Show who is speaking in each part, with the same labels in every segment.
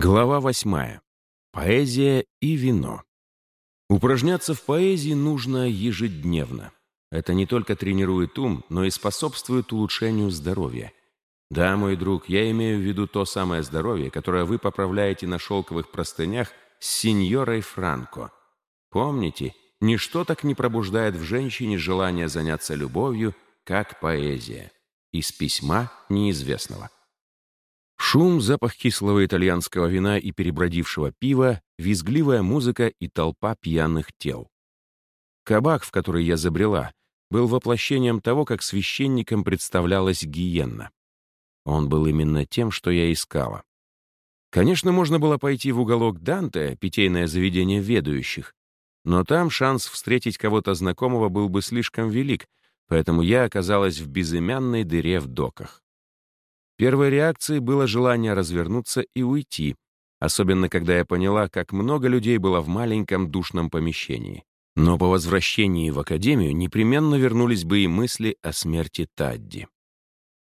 Speaker 1: Глава восьмая. Поэзия и вино. Упражняться в поэзии нужно ежедневно. Это не только тренирует ум, но и способствует улучшению здоровья. Да, мой друг, я имею в виду то самое здоровье, которое вы поправляете на шелковых простынях с сеньорой Франко. Помните, ничто так не пробуждает в женщине желание заняться любовью, как поэзия. Из письма неизвестного. Шум, запах кислого итальянского вина и перебродившего пива, визгливая музыка и толпа пьяных тел. Кабак, в который я забрела, был воплощением того, как священникам представлялась гиенна. Он был именно тем, что я искала. Конечно, можно было пойти в уголок Данте, питейное заведение ведущих, но там шанс встретить кого-то знакомого был бы слишком велик, поэтому я оказалась в безымянной дыре в доках. Первой реакцией было желание развернуться и уйти, особенно когда я поняла, как много людей было в маленьком душном помещении. Но по возвращении в академию непременно вернулись бы и мысли о смерти Тадди.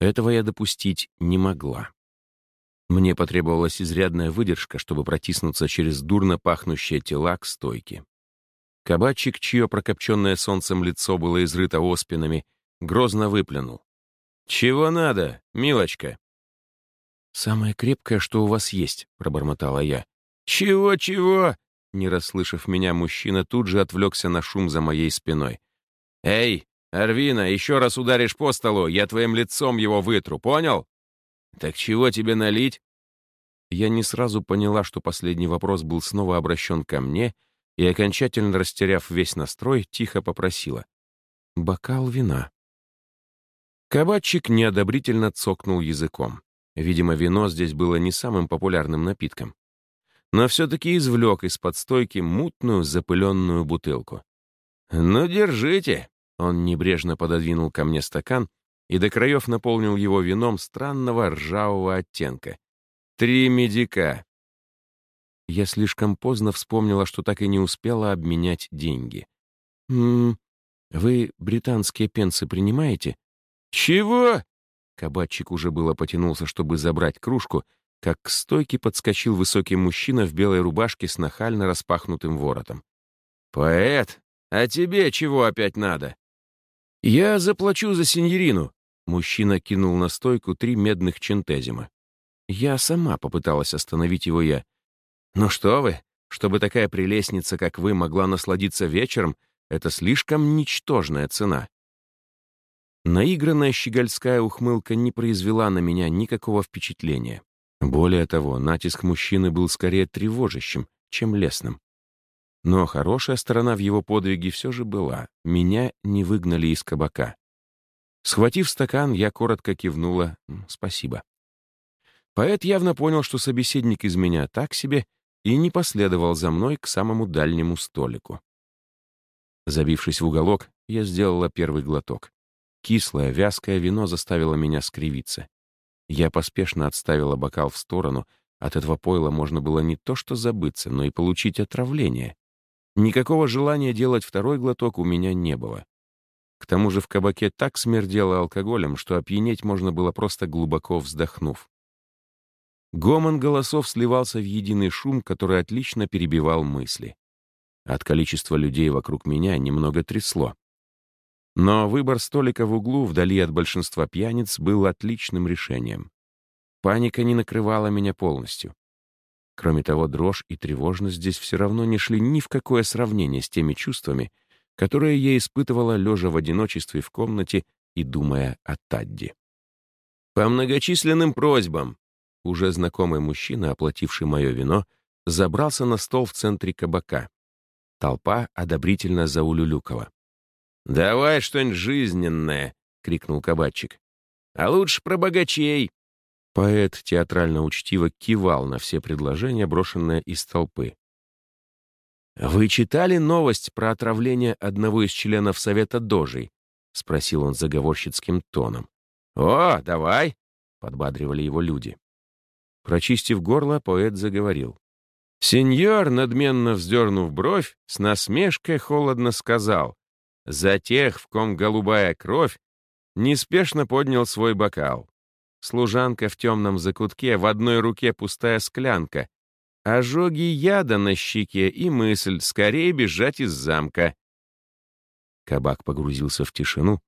Speaker 1: Этого я допустить не могла. Мне потребовалась изрядная выдержка, чтобы протиснуться через дурно пахнущие тела к стойке. Кабачик, чье прокопченное солнцем лицо было изрыто оспинами, грозно выплюнул. «Чего надо, милочка?» «Самое крепкое, что у вас есть», — пробормотала я. «Чего-чего?» Не расслышав меня, мужчина тут же отвлекся на шум за моей спиной. «Эй, Арвина, еще раз ударишь по столу, я твоим лицом его вытру, понял?» «Так чего тебе налить?» Я не сразу поняла, что последний вопрос был снова обращен ко мне, и, окончательно растеряв весь настрой, тихо попросила. «Бокал вина». Кабачик неодобрительно цокнул языком. Видимо, вино здесь было не самым популярным напитком. Но все-таки извлек из-под стойки мутную запыленную бутылку. «Ну, держите!» Он небрежно пододвинул ко мне стакан и до краев наполнил его вином странного ржавого оттенка. «Три медика!» Я слишком поздно вспомнила, что так и не успела обменять деньги. «М вы британские пенсы принимаете?» «Чего?» Кабачик уже было потянулся, чтобы забрать кружку, как к стойке подскочил высокий мужчина в белой рубашке с нахально распахнутым воротом. «Поэт, а тебе чего опять надо?» «Я заплачу за синьорину», — мужчина кинул на стойку три медных чентезима. Я сама попыталась остановить его я. «Ну что вы, чтобы такая прелестница, как вы, могла насладиться вечером, это слишком ничтожная цена. Наигранная щегольская ухмылка не произвела на меня никакого впечатления. Более того, натиск мужчины был скорее тревожащим, чем лесным. Но хорошая сторона в его подвиге все же была. Меня не выгнали из кабака. Схватив стакан, я коротко кивнула «спасибо». Поэт явно понял, что собеседник из меня так себе, и не последовал за мной к самому дальнему столику. Забившись в уголок, я сделала первый глоток. Кислое, вязкое вино заставило меня скривиться. Я поспешно отставила бокал в сторону. От этого пойла можно было не то что забыться, но и получить отравление. Никакого желания делать второй глоток у меня не было. К тому же в кабаке так смердело алкоголем, что опьянеть можно было просто глубоко вздохнув. Гомон голосов сливался в единый шум, который отлично перебивал мысли. От количества людей вокруг меня немного трясло. Но выбор столика в углу, вдали от большинства пьяниц, был отличным решением. Паника не накрывала меня полностью. Кроме того, дрожь и тревожность здесь все равно не шли ни в какое сравнение с теми чувствами, которые я испытывала, лежа в одиночестве в комнате и думая о Тадди. По многочисленным просьбам уже знакомый мужчина, оплативший мое вино, забрался на стол в центре кабака. Толпа одобрительно заулюлюкала. «Давай что-нибудь жизненное!» — крикнул кабачик. «А лучше про богачей!» Поэт театрально учтиво кивал на все предложения, брошенные из толпы. «Вы читали новость про отравление одного из членов Совета Дожей?» — спросил он заговорщицким тоном. «О, давай!» — подбадривали его люди. Прочистив горло, поэт заговорил. Сеньор, надменно вздернув бровь, с насмешкой холодно сказал. За тех, в ком голубая кровь, неспешно поднял свой бокал. Служанка в темном закутке, в одной руке пустая склянка, ожоги яда на щеке и мысль скорее бежать из замка. Кабак погрузился в тишину,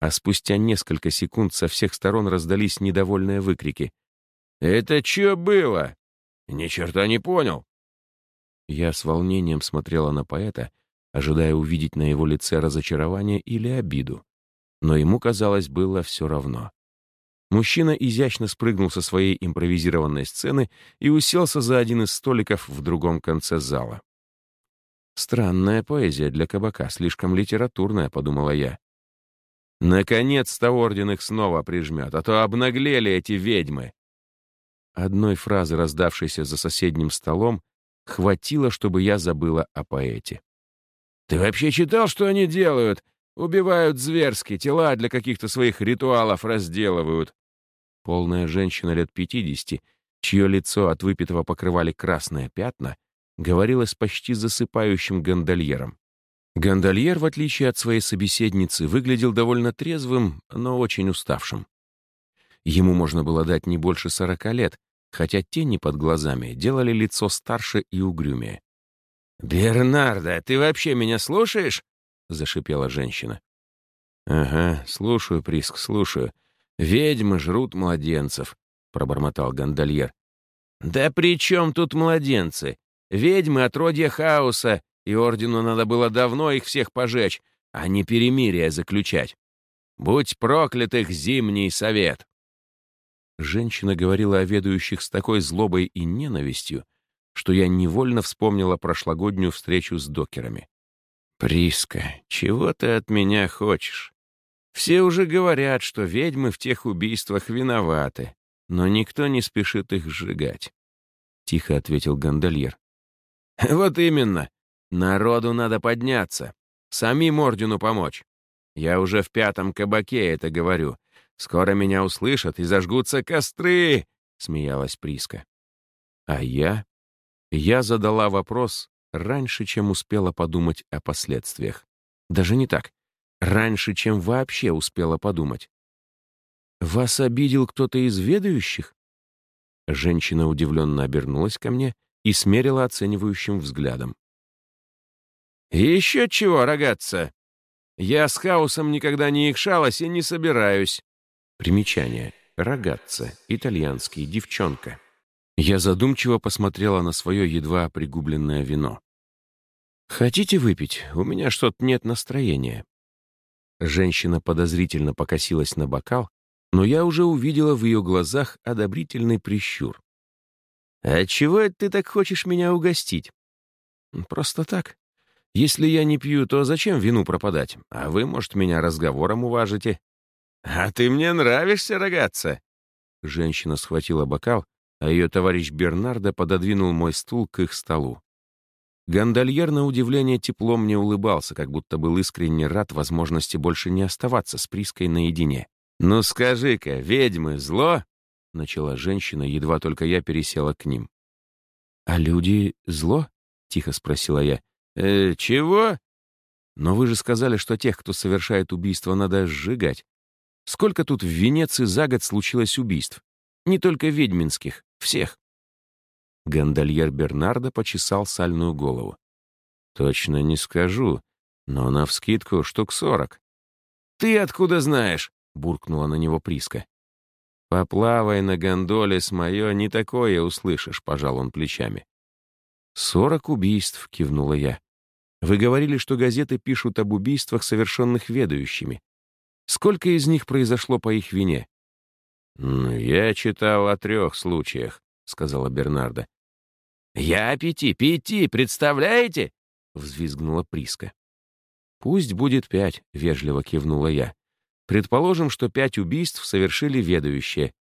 Speaker 1: а спустя несколько секунд со всех сторон раздались недовольные выкрики. «Это что было? Ни черта не понял!» Я с волнением смотрела на поэта, ожидая увидеть на его лице разочарование или обиду. Но ему, казалось, было все равно. Мужчина изящно спрыгнул со своей импровизированной сцены и уселся за один из столиков в другом конце зала. «Странная поэзия для кабака, слишком литературная», — подумала я. «Наконец-то орден их снова прижмет, а то обнаглели эти ведьмы». Одной фразы, раздавшейся за соседним столом, хватило, чтобы я забыла о поэте. «Ты вообще читал, что они делают? Убивают зверски, тела для каких-то своих ритуалов разделывают. Полная женщина лет пятидесяти, чье лицо от выпитого покрывали красные пятна, говорила с почти засыпающим гондольером. Гондольер, в отличие от своей собеседницы, выглядел довольно трезвым, но очень уставшим. Ему можно было дать не больше сорока лет, хотя тени под глазами делали лицо старше и угрюмее. «Бернардо, ты вообще меня слушаешь?» — зашипела женщина. «Ага, слушаю, Приск, слушаю. Ведьмы жрут младенцев», — пробормотал гондольер. «Да при чем тут младенцы? Ведьмы — отродья хаоса, и ордену надо было давно их всех пожечь, а не перемирие заключать. Будь проклятых зимний совет!» Женщина говорила о ведающих с такой злобой и ненавистью, что я невольно вспомнила прошлогоднюю встречу с докерами. «Приска, чего ты от меня хочешь? Все уже говорят, что ведьмы в тех убийствах виноваты, но никто не спешит их сжигать», — тихо ответил гондольер. «Вот именно. Народу надо подняться, самим ордену помочь. Я уже в пятом кабаке это говорю. Скоро меня услышат и зажгутся костры», — смеялась Приска. А я? Я задала вопрос, раньше, чем успела подумать о последствиях. Даже не так. Раньше, чем вообще успела подумать. «Вас обидел кто-то из ведающих?» Женщина удивленно обернулась ко мне и смерила оценивающим взглядом. «Еще чего, рогатца! Я с хаосом никогда не икшалась и не собираюсь!» Примечание. Рогатца. Итальянский. Девчонка. Я задумчиво посмотрела на свое едва пригубленное вино. «Хотите выпить? У меня что-то нет настроения». Женщина подозрительно покосилась на бокал, но я уже увидела в ее глазах одобрительный прищур. «А чего это ты так хочешь меня угостить?» «Просто так. Если я не пью, то зачем вину пропадать? А вы, может, меня разговором уважите?» «А ты мне нравишься, рогатца!» Женщина схватила бокал, а ее товарищ Бернардо пододвинул мой стул к их столу. Гондольер, на удивление, тепло мне улыбался, как будто был искренне рад возможности больше не оставаться с Приской наедине. «Ну скажи-ка, ведьмы зло?» — начала женщина, едва только я пересела к ним. «А люди зло?» — тихо спросила я. «Э, чего?» «Но вы же сказали, что тех, кто совершает убийство, надо сжигать. Сколько тут в Венеции за год случилось убийств? Не только ведьминских, всех». Гондольер Бернардо почесал сальную голову. «Точно не скажу, но навскидку штук сорок». «Ты откуда знаешь?» — буркнула на него Приска. «Поплавай на гондоле с моё, не такое услышишь», — пожал он плечами. «Сорок убийств», — кивнула я. «Вы говорили, что газеты пишут об убийствах, совершенных ведающими. Сколько из них произошло по их вине?» «Я читал о трех случаях», — сказала Бернарда. «Я пяти, пяти, представляете?» — взвизгнула Приска. «Пусть будет пять», — вежливо кивнула я. «Предположим, что пять убийств совершили ведающие».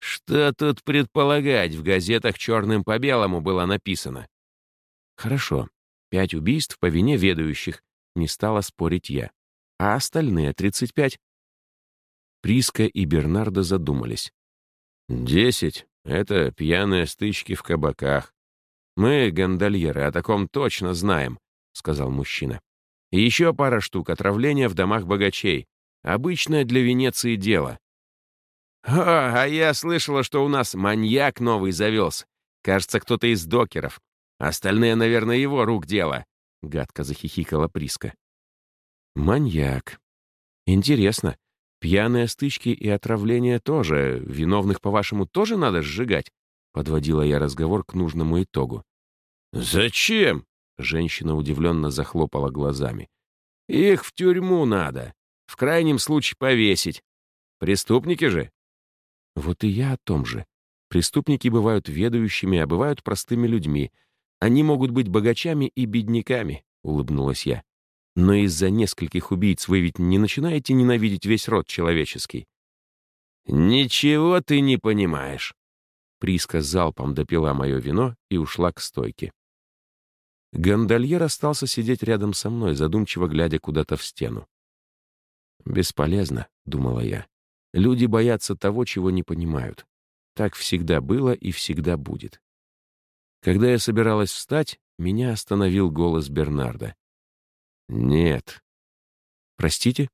Speaker 1: «Что тут предполагать? В газетах черным по белому было написано». «Хорошо. Пять убийств по вине ведающих», — не стала спорить я. «А остальные тридцать пять?» Приска и Бернардо задумались. «Десять — это пьяные стычки в кабаках. «Мы, гондольеры, о таком точно знаем», — сказал мужчина. «И еще пара штук отравления в домах богачей. Обычное для Венеции дело». «О, а я слышала, что у нас маньяк новый завелся. Кажется, кто-то из докеров. Остальные, наверное, его рук дело. Гадко захихикала Приска. Маньяк. Интересно, пьяные стычки и отравления тоже, виновных, по-вашему, тоже надо сжигать? Подводила я разговор к нужному итогу. «Зачем?» — женщина удивленно захлопала глазами. «Их в тюрьму надо. В крайнем случае повесить. Преступники же». Вот и я о том же. Преступники бывают ведающими, а бывают простыми людьми. Они могут быть богачами и бедняками, — улыбнулась я. Но из-за нескольких убийц вы ведь не начинаете ненавидеть весь род человеческий. «Ничего ты не понимаешь». Приска залпом допила мое вино и ушла к стойке. Гондольер остался сидеть рядом со мной, задумчиво глядя куда-то в стену. «Бесполезно», — думала я. «Люди боятся того, чего не понимают. Так всегда было и всегда будет». Когда я собиралась встать, меня остановил голос Бернарда. «Нет». «Простите?»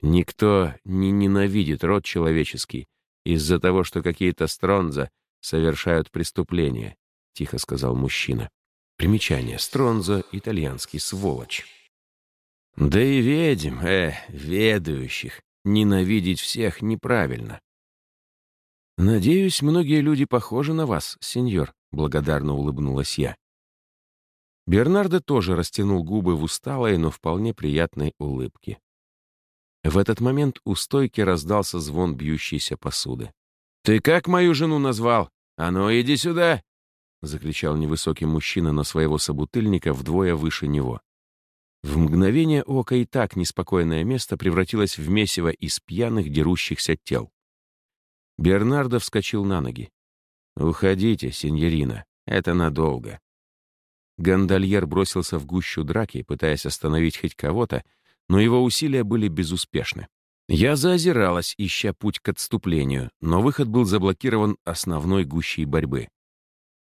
Speaker 1: «Никто не ненавидит род человеческий из-за того, что какие-то стронза совершают преступления», — тихо сказал мужчина. Примечание. Стронза — итальянский сволочь. Да и ведьм, э, ведающих, ненавидеть всех неправильно. «Надеюсь, многие люди похожи на вас, сеньор», — благодарно улыбнулась я. Бернардо тоже растянул губы в усталой, но вполне приятной улыбке. В этот момент у стойки раздался звон бьющейся посуды. «Ты как мою жену назвал? А ну, иди сюда!» — закричал невысокий мужчина на своего собутыльника вдвое выше него. В мгновение ока и так неспокойное место превратилось в месиво из пьяных дерущихся тел. Бернардо вскочил на ноги. «Уходите, сеньорина, это надолго». Гондольер бросился в гущу драки, пытаясь остановить хоть кого-то, но его усилия были безуспешны. Я заозиралась, ища путь к отступлению, но выход был заблокирован основной гущей борьбы.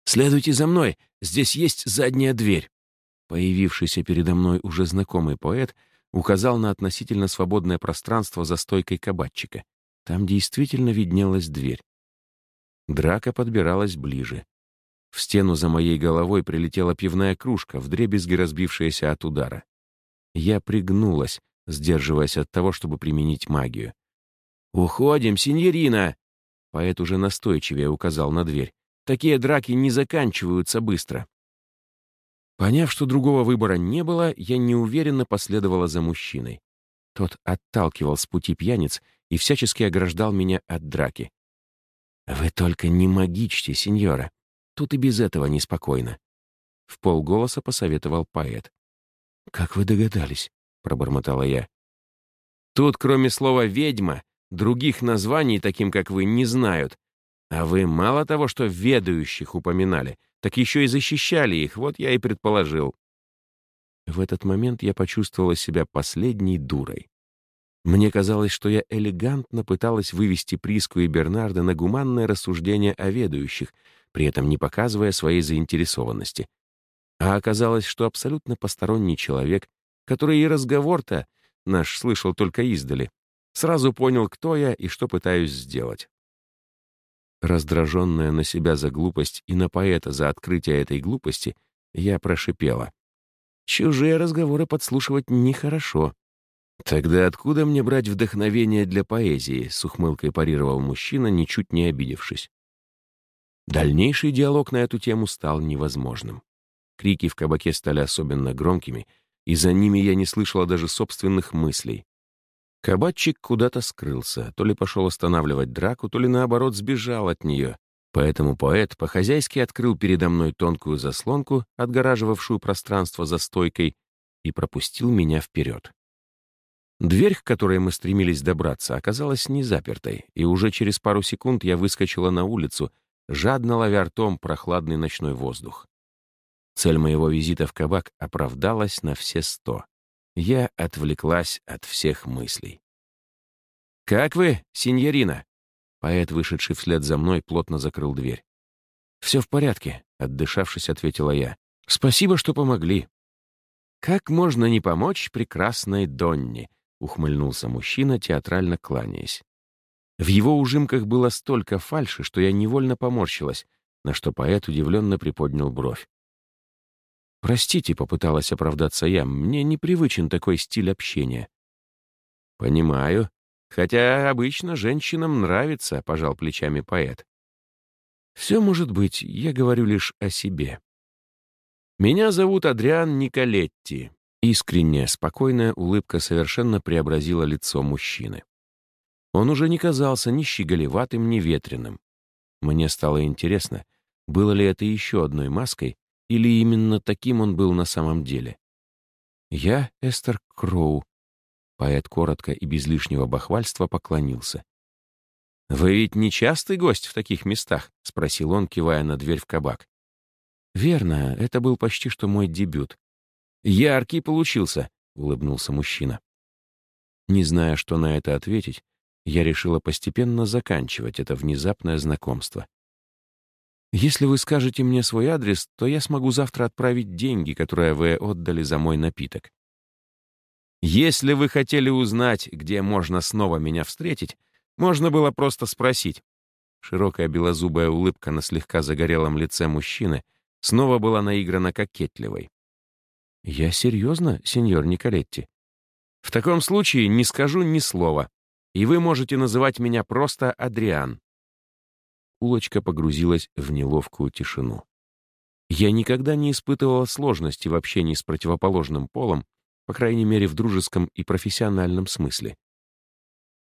Speaker 1: «Следуйте за мной, здесь есть задняя дверь». Появившийся передо мной уже знакомый поэт указал на относительно свободное пространство за стойкой кабачика. Там действительно виднелась дверь. Драка подбиралась ближе. В стену за моей головой прилетела пивная кружка, вдребезги разбившаяся от удара. Я пригнулась, сдерживаясь от того, чтобы применить магию. «Уходим, синьорина!» Поэт уже настойчивее указал на дверь. Такие драки не заканчиваются быстро. Поняв, что другого выбора не было, я неуверенно последовала за мужчиной. Тот отталкивал с пути пьяниц и всячески ограждал меня от драки. «Вы только не магичьте, сеньора. Тут и без этого неспокойно», — в полголоса посоветовал поэт. «Как вы догадались?» — пробормотала я. «Тут, кроме слова «ведьма», других названий, таким как вы, не знают, а вы мало того, что ведающих упоминали, так еще и защищали их, вот я и предположил. В этот момент я почувствовала себя последней дурой. Мне казалось, что я элегантно пыталась вывести Приску и Бернарда на гуманное рассуждение о ведающих, при этом не показывая своей заинтересованности. А оказалось, что абсолютно посторонний человек, который и разговор-то наш слышал только издали, сразу понял, кто я и что пытаюсь сделать. Раздраженная на себя за глупость и на поэта за открытие этой глупости, я прошипела. Чужие разговоры подслушивать нехорошо. «Тогда откуда мне брать вдохновение для поэзии?» — с ухмылкой парировал мужчина, ничуть не обидевшись. Дальнейший диалог на эту тему стал невозможным. Крики в кабаке стали особенно громкими, и за ними я не слышала даже собственных мыслей. Кабачик куда-то скрылся, то ли пошел останавливать драку, то ли наоборот сбежал от нее. Поэтому поэт по-хозяйски открыл передо мной тонкую заслонку, отгораживавшую пространство за стойкой, и пропустил меня вперед. Дверь, к которой мы стремились добраться, оказалась не запертой, и уже через пару секунд я выскочила на улицу, жадно ловя ртом прохладный ночной воздух. Цель моего визита в кабак оправдалась на все сто. Я отвлеклась от всех мыслей. «Как вы, синьорина?» Поэт, вышедший вслед за мной, плотно закрыл дверь. «Все в порядке», — отдышавшись, ответила я. «Спасибо, что помогли». «Как можно не помочь прекрасной Донне?» — ухмыльнулся мужчина, театрально кланяясь. В его ужимках было столько фальши, что я невольно поморщилась, на что поэт удивленно приподнял бровь. «Простите», — попыталась оправдаться я, — «мне непривычен такой стиль общения». «Понимаю. Хотя обычно женщинам нравится», — пожал плечами поэт. «Все может быть, я говорю лишь о себе». «Меня зовут Адриан Николетти». Искренняя, спокойная улыбка совершенно преобразила лицо мужчины. Он уже не казался ни щеголеватым, ни ветреным. Мне стало интересно, было ли это еще одной маской, или именно таким он был на самом деле. «Я Эстер Кроу», — поэт коротко и без лишнего бахвальства поклонился. «Вы ведь не частый гость в таких местах?» — спросил он, кивая на дверь в кабак. «Верно, это был почти что мой дебют». «Яркий получился», — улыбнулся мужчина. Не зная, что на это ответить, я решила постепенно заканчивать это внезапное знакомство. Если вы скажете мне свой адрес, то я смогу завтра отправить деньги, которые вы отдали за мой напиток. Если вы хотели узнать, где можно снова меня встретить, можно было просто спросить. Широкая белозубая улыбка на слегка загорелом лице мужчины снова была наиграна кокетливой. «Я серьезно, сеньор Николетти?» «В таком случае не скажу ни слова, и вы можете называть меня просто Адриан». Улочка погрузилась в неловкую тишину. Я никогда не испытывала сложности в общении с противоположным полом, по крайней мере, в дружеском и профессиональном смысле.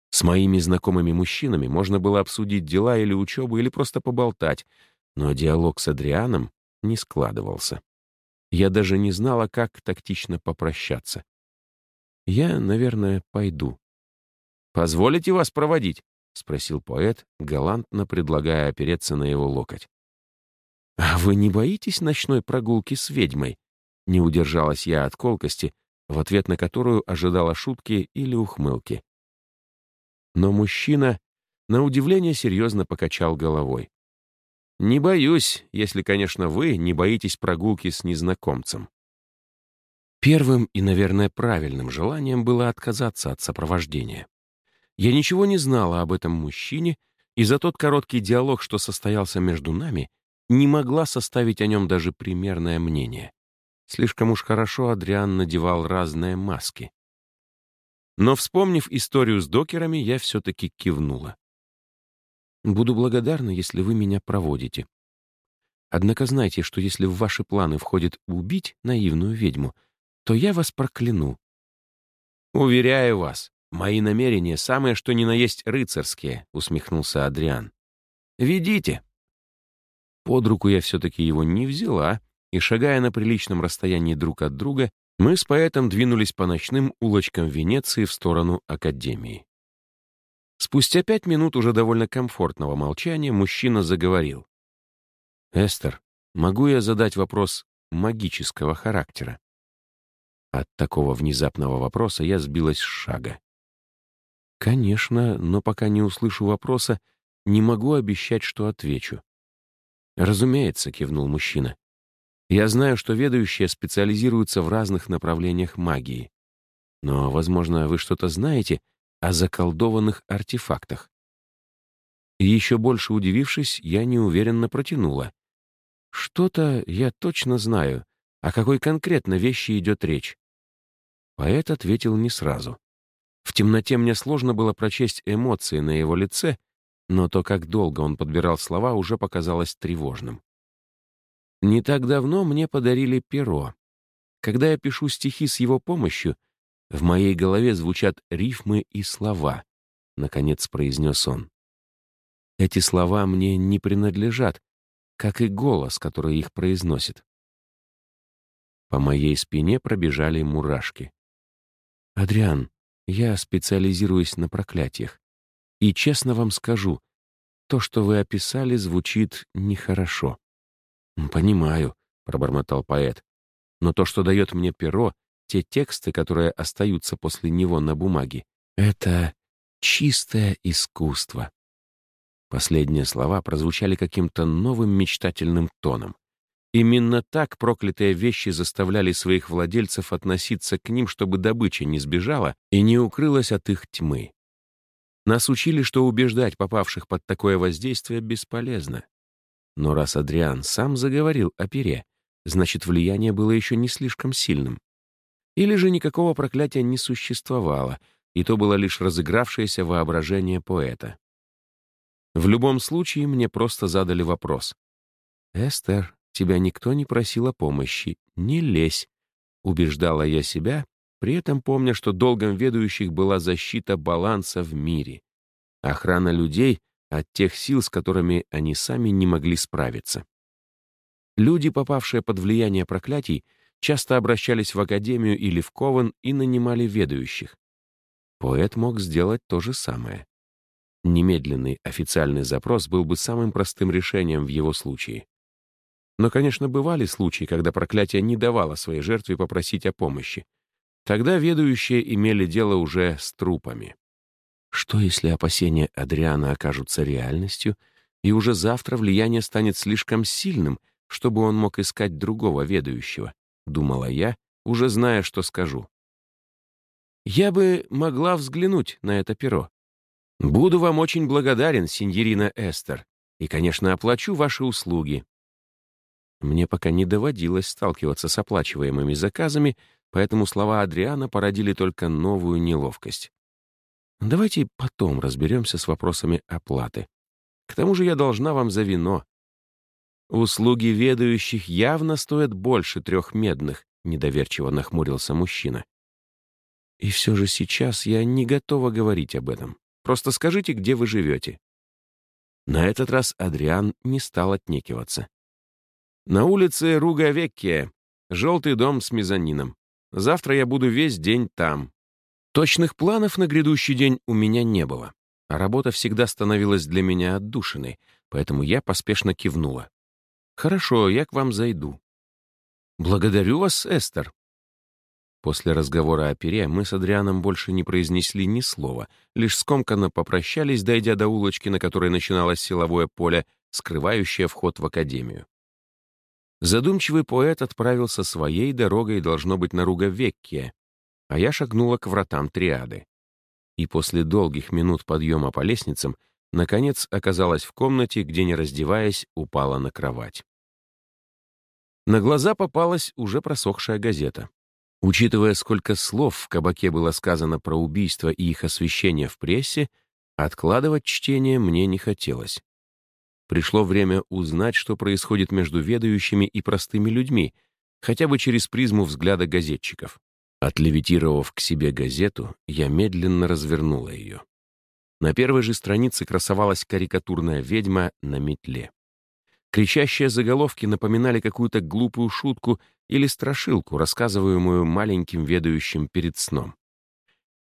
Speaker 1: С моими знакомыми мужчинами можно было обсудить дела или учебу, или просто поболтать, но диалог с Адрианом не складывался. Я даже не знала, как тактично попрощаться. Я, наверное, пойду. «Позволите вас проводить?» — спросил поэт, галантно предлагая опереться на его локоть. «А вы не боитесь ночной прогулки с ведьмой?» Не удержалась я от колкости, в ответ на которую ожидала шутки или ухмылки. Но мужчина, на удивление, серьезно покачал головой. «Не боюсь, если, конечно, вы не боитесь прогулки с незнакомцем». Первым и, наверное, правильным желанием было отказаться от сопровождения. Я ничего не знала об этом мужчине, и за тот короткий диалог, что состоялся между нами, не могла составить о нем даже примерное мнение. Слишком уж хорошо Адриан надевал разные маски. Но, вспомнив историю с докерами, я все-таки кивнула. «Буду благодарна, если вы меня проводите. Однако знайте, что если в ваши планы входит убить наивную ведьму, то я вас прокляну. Уверяю вас, мои намерения самые что ни на есть рыцарские», — усмехнулся Адриан. «Ведите». Под руку я все-таки его не взяла, и, шагая на приличном расстоянии друг от друга, мы с поэтом двинулись по ночным улочкам Венеции в сторону Академии. Спустя пять минут уже довольно комфортного молчания мужчина заговорил. «Эстер, могу я задать вопрос магического характера?» От такого внезапного вопроса я сбилась с шага. «Конечно, но пока не услышу вопроса, не могу обещать, что отвечу». «Разумеется», — кивнул мужчина. Я знаю, что ведущие специализируются в разных направлениях магии. Но, возможно, вы что-то знаете о заколдованных артефактах. И еще больше удивившись, я неуверенно протянула. Что-то я точно знаю, о какой конкретно вещи идет речь. Поэт ответил не сразу. В темноте мне сложно было прочесть эмоции на его лице, но то, как долго он подбирал слова, уже показалось тревожным. Не так давно мне подарили перо. Когда я пишу стихи с его помощью, в моей голове звучат рифмы и слова, — наконец произнес он. Эти слова мне не принадлежат, как и голос, который их произносит. По моей спине пробежали мурашки. «Адриан, я специализируюсь на проклятиях. И честно вам скажу, то, что вы описали, звучит нехорошо. «Понимаю», — пробормотал поэт. «Но то, что дает мне перо, те тексты, которые остаются после него на бумаге, это чистое искусство». Последние слова прозвучали каким-то новым мечтательным тоном. Именно так проклятые вещи заставляли своих владельцев относиться к ним, чтобы добыча не сбежала и не укрылась от их тьмы. Нас учили, что убеждать попавших под такое воздействие бесполезно. Но раз Адриан сам заговорил о пере, значит, влияние было еще не слишком сильным. Или же никакого проклятия не существовало, и то было лишь разыгравшееся воображение поэта. В любом случае, мне просто задали вопрос. «Эстер, тебя никто не просил о помощи. Не лезь», — убеждала я себя, при этом помня, что долгом ведущих была защита баланса в мире, охрана людей от тех сил, с которыми они сами не могли справиться. Люди, попавшие под влияние проклятий, часто обращались в академию или в Ковен и нанимали ведущих. Поэт мог сделать то же самое. Немедленный официальный запрос был бы самым простым решением в его случае. Но, конечно, бывали случаи, когда проклятие не давало своей жертве попросить о помощи. Тогда ведущие имели дело уже с трупами. Что, если опасения Адриана окажутся реальностью, и уже завтра влияние станет слишком сильным, чтобы он мог искать другого ведущего? Думала я, уже зная, что скажу. Я бы могла взглянуть на это перо. Буду вам очень благодарен, сеньорина Эстер, и, конечно, оплачу ваши услуги. Мне пока не доводилось сталкиваться с оплачиваемыми заказами, поэтому слова Адриана породили только новую неловкость. Давайте потом разберемся с вопросами оплаты. К тому же я должна вам за вино. Услуги ведающих явно стоят больше трех медных, недоверчиво нахмурился мужчина. И все же сейчас я не готова говорить об этом. Просто скажите, где вы живете. На этот раз Адриан не стал отнекиваться. На улице Руга-Веккия, желтый дом с мезонином. Завтра я буду весь день там. Точных планов на грядущий день у меня не было, а работа всегда становилась для меня отдушиной, поэтому я поспешно кивнула. «Хорошо, я к вам зайду». «Благодарю вас, Эстер». После разговора о пере мы с Адрианом больше не произнесли ни слова, лишь скомканно попрощались, дойдя до улочки, на которой начиналось силовое поле, скрывающее вход в академию. Задумчивый поэт отправился своей дорогой, должно быть, на Руговекке, а я шагнула к вратам триады. И после долгих минут подъема по лестницам, наконец оказалась в комнате, где, не раздеваясь, упала на кровать. На глаза попалась уже просохшая газета. Учитывая, сколько слов в кабаке было сказано про убийство и их освещение в прессе, откладывать чтение мне не хотелось. Пришло время узнать, что происходит между ведающими и простыми людьми, хотя бы через призму взгляда газетчиков. Отлевитировав к себе газету, я медленно развернула ее. На первой же странице красовалась карикатурная ведьма на метле. Кричащие заголовки напоминали какую-то глупую шутку или страшилку, рассказываемую маленьким ведающим перед сном.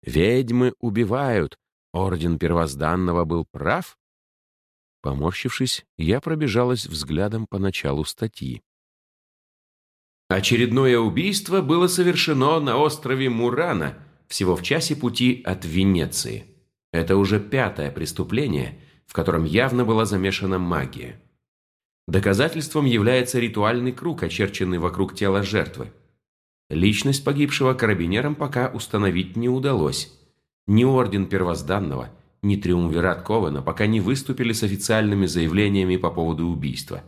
Speaker 1: «Ведьмы убивают! Орден первозданного был прав?» Поморщившись, я пробежалась взглядом по началу статьи. Очередное убийство было совершено на острове Мурана, всего в часе пути от Венеции. Это уже пятое преступление, в котором явно была замешана магия. Доказательством является ритуальный круг, очерченный вокруг тела жертвы. Личность погибшего карабинерам пока установить не удалось. Ни Орден Первозданного, ни Триумвират Ковена пока не выступили с официальными заявлениями по поводу убийства.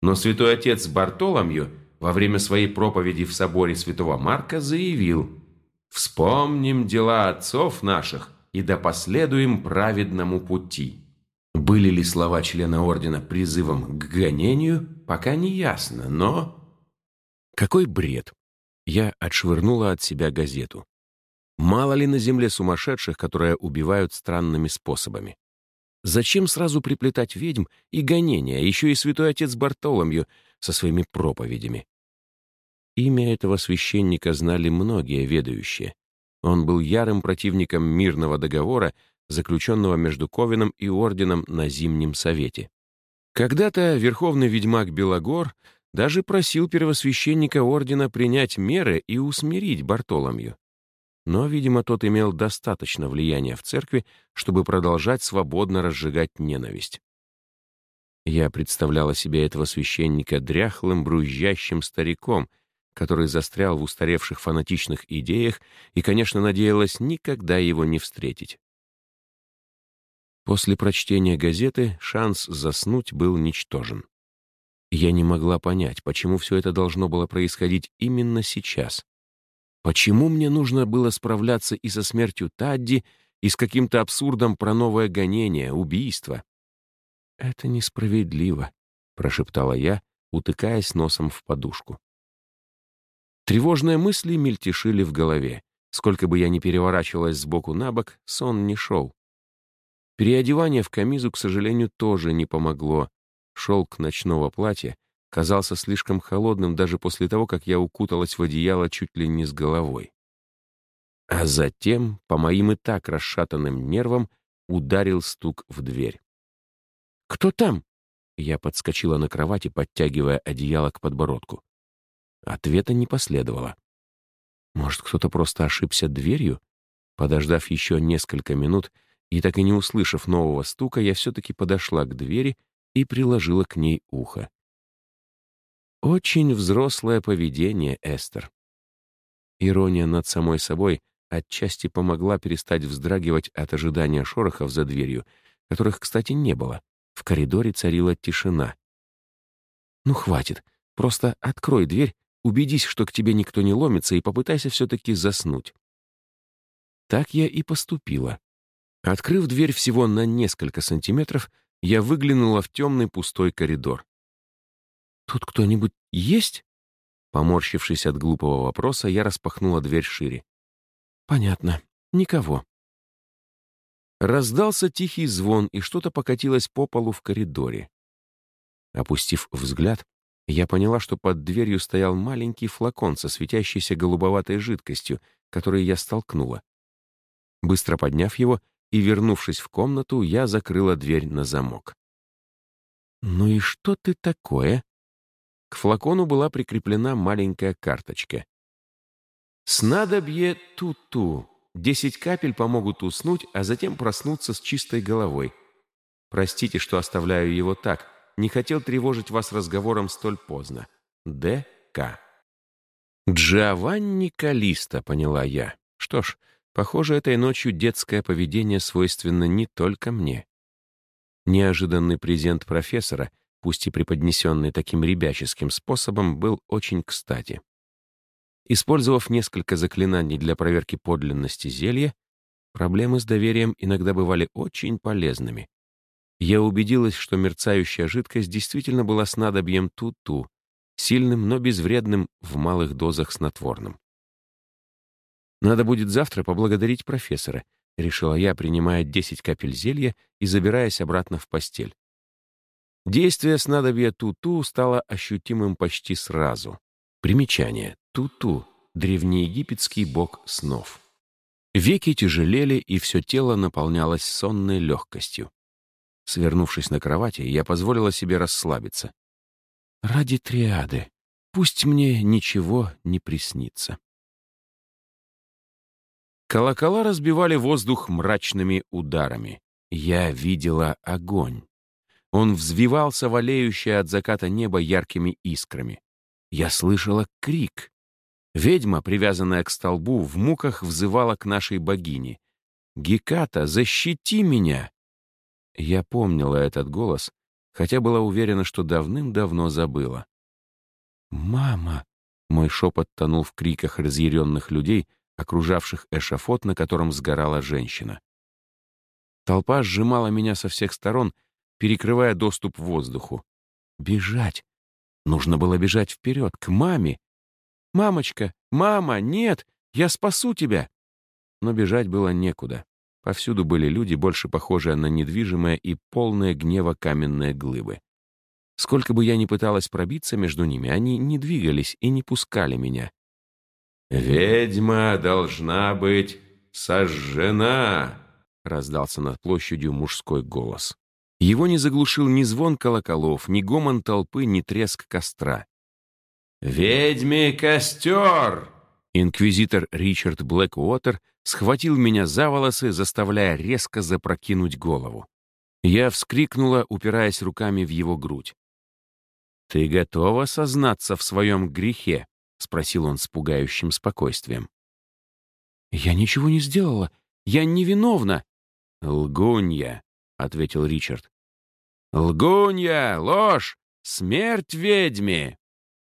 Speaker 1: Но святой отец Бартоломью – во время своей проповеди в соборе святого Марка заявил «Вспомним дела отцов наших и да последуем праведному пути». Были ли слова члена ордена призывом к гонению, пока не ясно, но... Какой бред! Я отшвырнула от себя газету. Мало ли на земле сумасшедших, которые убивают странными способами. Зачем сразу приплетать ведьм и гонения, еще и святой отец Бартоломью со своими проповедями? Имя этого священника знали многие ведающие. Он был ярым противником мирного договора, заключенного между Ковином и Орденом на Зимнем Совете. Когда-то верховный ведьмак Белогор даже просил первосвященника Ордена принять меры и усмирить Бартоломью. Но, видимо, тот имел достаточно влияния в церкви, чтобы продолжать свободно разжигать ненависть. Я представляла себе этого священника дряхлым, брюзжащим стариком — который застрял в устаревших фанатичных идеях и, конечно, надеялась никогда его не встретить. После прочтения газеты шанс заснуть был ничтожен. Я не могла понять, почему все это должно было происходить именно сейчас. Почему мне нужно было справляться и со смертью Тадди, и с каким-то абсурдом про новое гонение, убийство? «Это несправедливо», — прошептала я, утыкаясь носом в подушку. Тревожные мысли мельтешили в голове. Сколько бы я ни переворачивалась сбоку на бок, сон не шел. Переодевание в камизу, к сожалению, тоже не помогло. Шелк ночного платья казался слишком холодным даже после того, как я укуталась в одеяло чуть ли не с головой. А затем, по моим и так расшатанным нервам, ударил стук в дверь. «Кто там?» Я подскочила на кровати, подтягивая одеяло к подбородку. Ответа не последовало. Может, кто-то просто ошибся дверью? Подождав еще несколько минут и так и не услышав нового стука, я все-таки подошла к двери и приложила к ней ухо. Очень взрослое поведение, Эстер. Ирония над самой собой отчасти помогла перестать вздрагивать от ожидания шорохов за дверью, которых, кстати, не было. В коридоре царила тишина. «Ну, хватит. Просто открой дверь, убедись, что к тебе никто не ломится, и попытайся все-таки заснуть». Так я и поступила. Открыв дверь всего на несколько сантиметров, я выглянула в темный пустой коридор. «Тут кто-нибудь есть?» Поморщившись от глупого вопроса, я распахнула дверь шире. «Понятно. Никого». Раздался тихий звон, и что-то покатилось по полу в коридоре. Опустив взгляд, я поняла, что под дверью стоял маленький флакон со светящейся голубоватой жидкостью, который я столкнула. Быстро подняв его и вернувшись в комнату, я закрыла дверь на замок. «Ну и что ты такое?» К флакону была прикреплена маленькая карточка. «Снадобье ту-ту. Десять капель помогут уснуть, а затем проснуться с чистой головой. Простите, что оставляю его так. Не хотел тревожить вас разговором столь поздно. Д.К. «Джованни Калиста», — поняла я. Что ж, похоже, этой ночью детское поведение свойственно не только мне. Неожиданный презент профессора — пусть и преподнесенный таким ребяческим способом, был очень кстати. Использовав несколько заклинаний для проверки подлинности зелья, проблемы с доверием иногда бывали очень полезными. Я убедилась, что мерцающая жидкость действительно была снадобьем ту-ту, сильным, но безвредным в малых дозах снотворным. Надо будет завтра поблагодарить профессора, решила я, принимая 10 капель зелья и забираясь обратно в постель. Действие снадобья Туту стало ощутимым почти сразу. Примечание. Туту — древнеегипетский бог снов. Веки тяжелели, и все тело наполнялось сонной легкостью. Свернувшись на кровати, я позволила себе расслабиться. «Ради триады. Пусть мне ничего не приснится». Колокола разбивали воздух мрачными ударами. Я видела огонь. Он взвивался в олеющее от заката небо яркими искрами. Я слышала крик. Ведьма, привязанная к столбу, в муках взывала к нашей богине. «Геката, защити меня!» Я помнила этот голос, хотя была уверена, что давным-давно забыла. «Мама!» — мой шепот тонул в криках разъяренных людей, окружавших эшафот, на котором сгорала женщина. Толпа сжимала меня со всех сторон, перекрывая доступ воздуху. Бежать. Нужно было бежать вперед, к маме. «Мамочка! Мама! Нет! Я спасу тебя!» Но бежать было некуда. Повсюду были люди, больше похожие на недвижимое и полное гнева каменные глыбы. Сколько бы я ни пыталась пробиться между ними, они не двигались и не пускали меня.
Speaker 2: «Ведьма должна быть сожжена!» — раздался над площадью мужской голос.
Speaker 1: Его не заглушил ни звон колоколов, ни гомон толпы, ни треск костра.
Speaker 2: «Ведьме костер!»
Speaker 1: Инквизитор Ричард Блэкуотер схватил меня за волосы, заставляя резко запрокинуть голову. Я вскрикнула, упираясь руками в его грудь. «Ты готова сознаться в своем грехе?» — спросил он с пугающим спокойствием. «Я ничего не сделала. Я невиновна». «Лгунья», — ответил Ричард. «Лгунья! Ложь! Смерть ведьме!»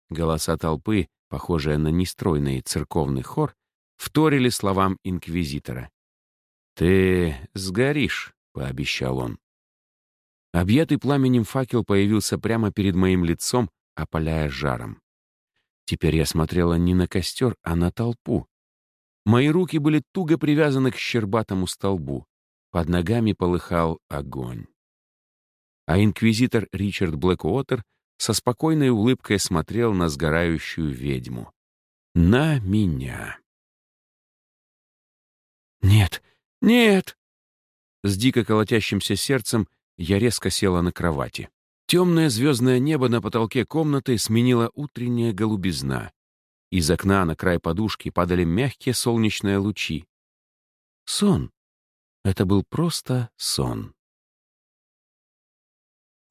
Speaker 1: Голоса толпы, похожие на нестройный церковный хор, вторили словам инквизитора. «Ты сгоришь», — пообещал он. Объятый пламенем факел появился прямо перед моим лицом, опаляя жаром. Теперь я смотрела не на костер, а на толпу. Мои руки были туго привязаны к щербатому столбу. Под ногами полыхал огонь. А инквизитор Ричард Блэкуотер со спокойной улыбкой смотрел на сгорающую ведьму. На меня. «Нет, нет!» С дико колотящимся сердцем я резко села на кровати. Темное звездное небо на потолке комнаты сменила утренняя голубизна. Из окна на край подушки падали мягкие солнечные лучи. Сон. Это был просто сон.